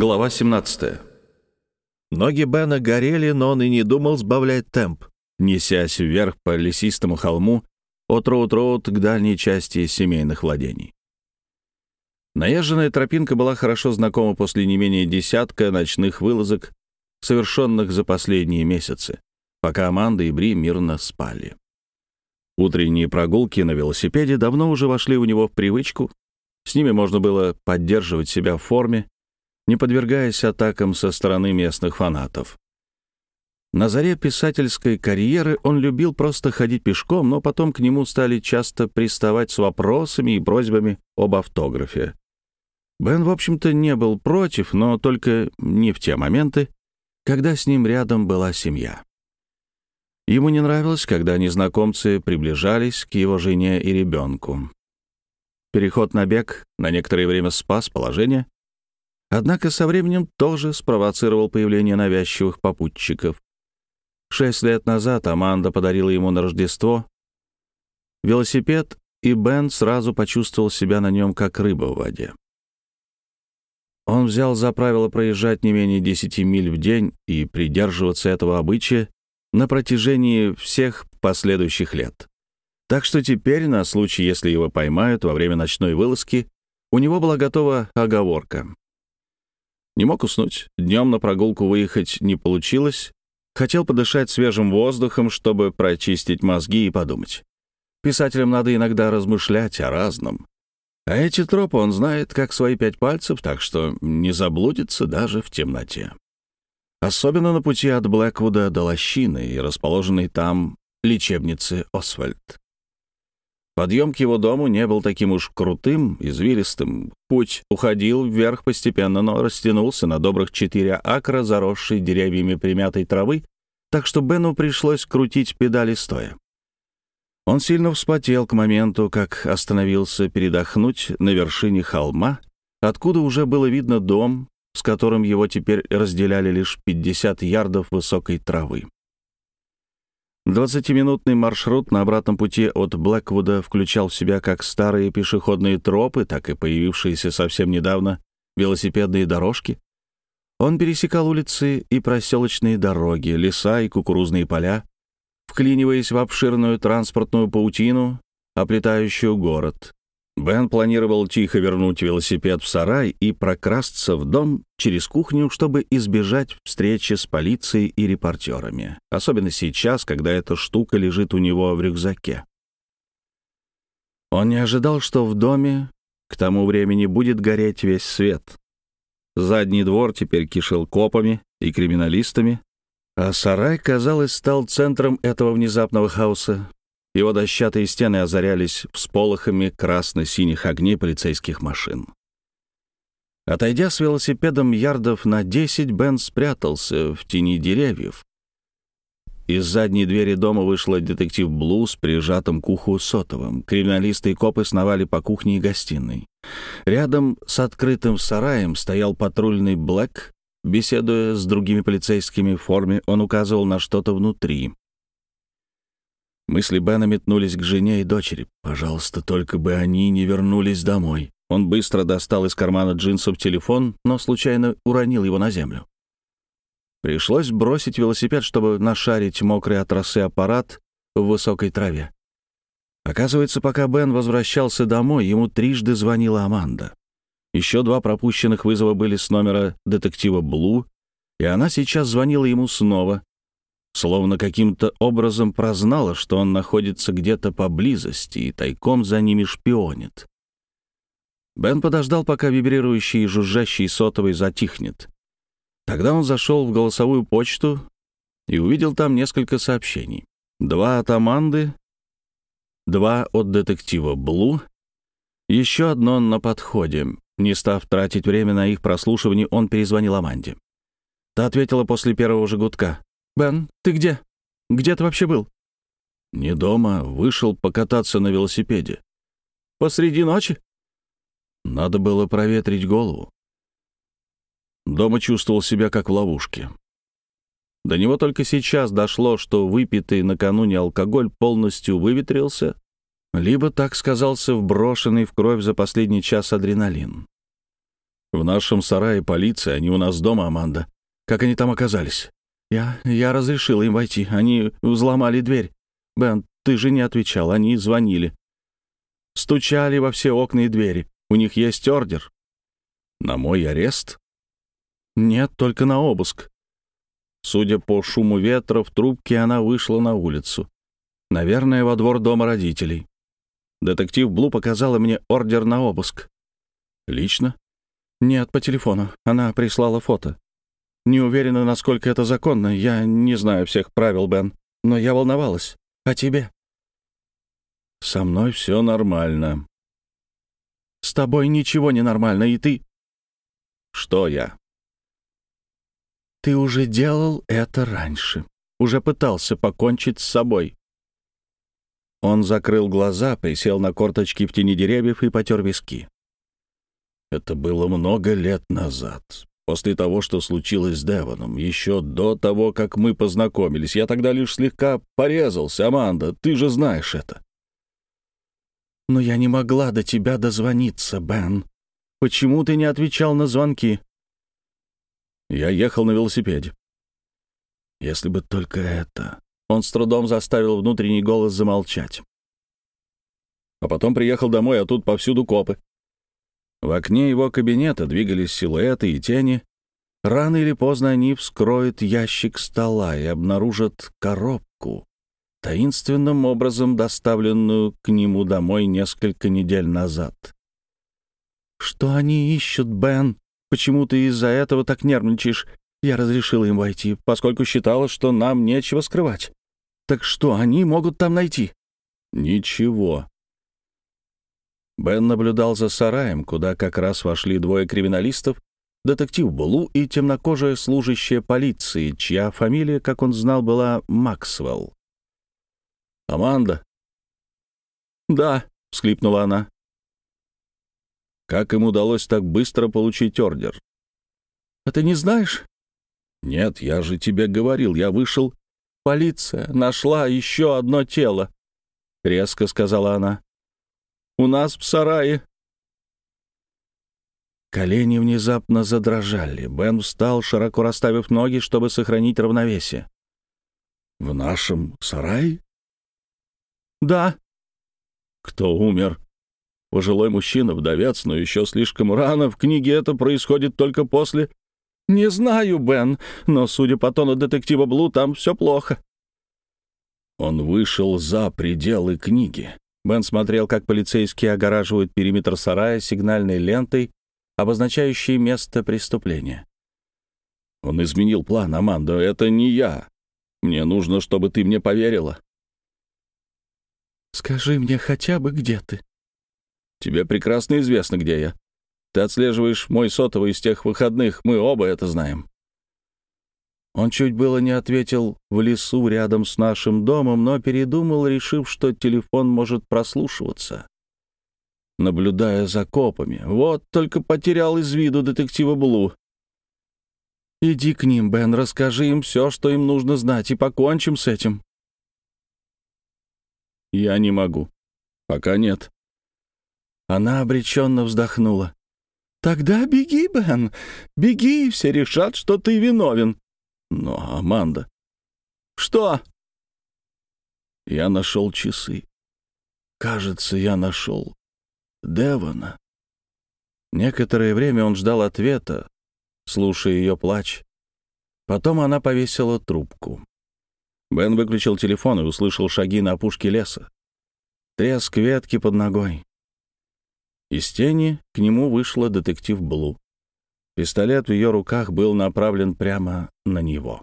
Глава 17. Ноги Бена горели, но он и не думал сбавлять темп, несясь вверх по лесистому холму от Роуд-Роуд к дальней части семейных владений. Наезженная тропинка была хорошо знакома после не менее десятка ночных вылазок, совершенных за последние месяцы, пока Аманда и Бри мирно спали. Утренние прогулки на велосипеде давно уже вошли у него в привычку. С ними можно было поддерживать себя в форме, не подвергаясь атакам со стороны местных фанатов. На заре писательской карьеры он любил просто ходить пешком, но потом к нему стали часто приставать с вопросами и просьбами об автографе. Бен, в общем-то, не был против, но только не в те моменты, когда с ним рядом была семья. Ему не нравилось, когда незнакомцы приближались к его жене и ребенку. Переход на бег на некоторое время спас положение, Однако со временем тоже спровоцировал появление навязчивых попутчиков. Шесть лет назад Аманда подарила ему на Рождество велосипед, и Бен сразу почувствовал себя на нем как рыба в воде. Он взял за правило проезжать не менее 10 миль в день и придерживаться этого обычая на протяжении всех последующих лет. Так что теперь, на случай, если его поймают во время ночной вылазки, у него была готова оговорка. Не мог уснуть. Днем на прогулку выехать не получилось. Хотел подышать свежим воздухом, чтобы прочистить мозги и подумать. Писателям надо иногда размышлять о разном. А эти тропы он знает как свои пять пальцев, так что не заблудится даже в темноте. Особенно на пути от Блэквуда до Лощины и расположенной там лечебницы Освальд. Подъем к его дому не был таким уж крутым, извилистым. Путь уходил вверх постепенно, но растянулся на добрых четыре акра, заросшей деревьями примятой травы, так что Бену пришлось крутить педали стоя. Он сильно вспотел к моменту, как остановился передохнуть на вершине холма, откуда уже было видно дом, с которым его теперь разделяли лишь 50 ярдов высокой травы. Двадцатиминутный маршрут на обратном пути от Блэквуда включал в себя как старые пешеходные тропы, так и появившиеся совсем недавно велосипедные дорожки. Он пересекал улицы и проселочные дороги, леса и кукурузные поля, вклиниваясь в обширную транспортную паутину, оплетающую город. Бен планировал тихо вернуть велосипед в сарай и прокрасться в дом через кухню, чтобы избежать встречи с полицией и репортерами, особенно сейчас, когда эта штука лежит у него в рюкзаке. Он не ожидал, что в доме к тому времени будет гореть весь свет. Задний двор теперь кишел копами и криминалистами, а сарай, казалось, стал центром этого внезапного хаоса, его дощатые стены озарялись всполохами красно-синих огней полицейских машин. Отойдя с велосипедом ярдов на десять, Бен спрятался в тени деревьев. Из задней двери дома вышла детектив Блу с прижатым к уху сотовым. Криминалисты и копы сновали по кухне и гостиной. Рядом с открытым сараем стоял патрульный Блэк. Беседуя с другими полицейскими в форме, он указывал на что-то внутри. Мысли Бена метнулись к жене и дочери. Пожалуйста, только бы они не вернулись домой. Он быстро достал из кармана джинсов телефон, но случайно уронил его на землю. Пришлось бросить велосипед, чтобы нашарить мокрый от росы аппарат в высокой траве. Оказывается, пока Бен возвращался домой, ему трижды звонила Аманда. Еще два пропущенных вызова были с номера детектива Блу, и она сейчас звонила ему снова, словно каким-то образом прознала, что он находится где-то поблизости и тайком за ними шпионит. Бен подождал, пока вибрирующий и жужжащий сотовый затихнет. Тогда он зашел в голосовую почту и увидел там несколько сообщений. Два от Аманды, два от детектива Блу, еще одно на подходе. Не став тратить время на их прослушивание, он перезвонил Аманде. Та ответила после первого же гудка. «Бен, ты где? Где ты вообще был?» «Не дома. Вышел покататься на велосипеде». «Посреди ночи?» Надо было проветрить голову. Дома чувствовал себя как в ловушке. До него только сейчас дошло, что выпитый накануне алкоголь полностью выветрился, либо так сказался вброшенный в кровь за последний час адреналин. В нашем сарае полиция, они у нас дома, Аманда. Как они там оказались? Я... я разрешила им войти. Они взломали дверь. Бен, ты же не отвечал. Они звонили. Стучали во все окна и двери. У них есть ордер. На мой арест? Нет, только на обыск. Судя по шуму ветра в трубке, она вышла на улицу. Наверное, во двор дома родителей. Детектив Блу показала мне ордер на обыск. Лично? Нет, по телефону. Она прислала фото. Не уверена, насколько это законно. Я не знаю всех правил, Бен. Но я волновалась. А тебе? Со мной все нормально. С тобой ничего не нормально, и ты... Что я? Ты уже делал это раньше. Уже пытался покончить с собой. Он закрыл глаза, присел на корточки в тени деревьев и потер виски. Это было много лет назад, после того, что случилось с Девоном, еще до того, как мы познакомились. Я тогда лишь слегка порезался, Аманда, ты же знаешь это. Но я не могла до тебя дозвониться, Бен. Почему ты не отвечал на звонки? Я ехал на велосипеде. Если бы только это... Он с трудом заставил внутренний голос замолчать. А потом приехал домой, а тут повсюду копы. В окне его кабинета двигались силуэты и тени. Рано или поздно они вскроют ящик стола и обнаружат коробку, таинственным образом доставленную к нему домой несколько недель назад. «Что они ищут, Бен? Почему ты из-за этого так нервничаешь? Я разрешила им войти, поскольку считала, что нам нечего скрывать. Так что они могут там найти?» «Ничего», Бен наблюдал за сараем, куда как раз вошли двое криминалистов, детектив Блу и темнокожая служащая полиции, чья фамилия, как он знал, была Максвелл. «Аманда?» «Да», — всхлипнула она. «Как им удалось так быстро получить ордер?» «А ты не знаешь?» «Нет, я же тебе говорил, я вышел...» «Полиция нашла еще одно тело», — резко сказала она. У нас в сарае». Колени внезапно задрожали. Бен встал, широко расставив ноги, чтобы сохранить равновесие. «В нашем сарае?» «Да». «Кто умер?» «Пожилой мужчина, вдовец, но еще слишком рано. В книге это происходит только после...» «Не знаю, Бен, но, судя по тону детектива Блу, там все плохо». Он вышел за пределы книги. Бен смотрел, как полицейские огораживают периметр сарая сигнальной лентой, обозначающей место преступления. «Он изменил план, Аманда. Это не я. Мне нужно, чтобы ты мне поверила». «Скажи мне хотя бы, где ты?» «Тебе прекрасно известно, где я. Ты отслеживаешь мой сотовый из тех выходных. Мы оба это знаем». Он чуть было не ответил в лесу рядом с нашим домом, но передумал, решив, что телефон может прослушиваться. Наблюдая за копами. Вот только потерял из виду детектива Блу. «Иди к ним, Бен, расскажи им все, что им нужно знать, и покончим с этим». «Я не могу. Пока нет». Она обреченно вздохнула. «Тогда беги, Бен, беги, и все решат, что ты виновен». Но, Аманда... Что? Я нашел часы. Кажется, я нашел Девона. Некоторое время он ждал ответа, слушая ее плач. Потом она повесила трубку. Бен выключил телефон и услышал шаги на опушке леса. Треск ветки под ногой. Из тени к нему вышла детектив Блу. Пистолет в ее руках был направлен прямо на него.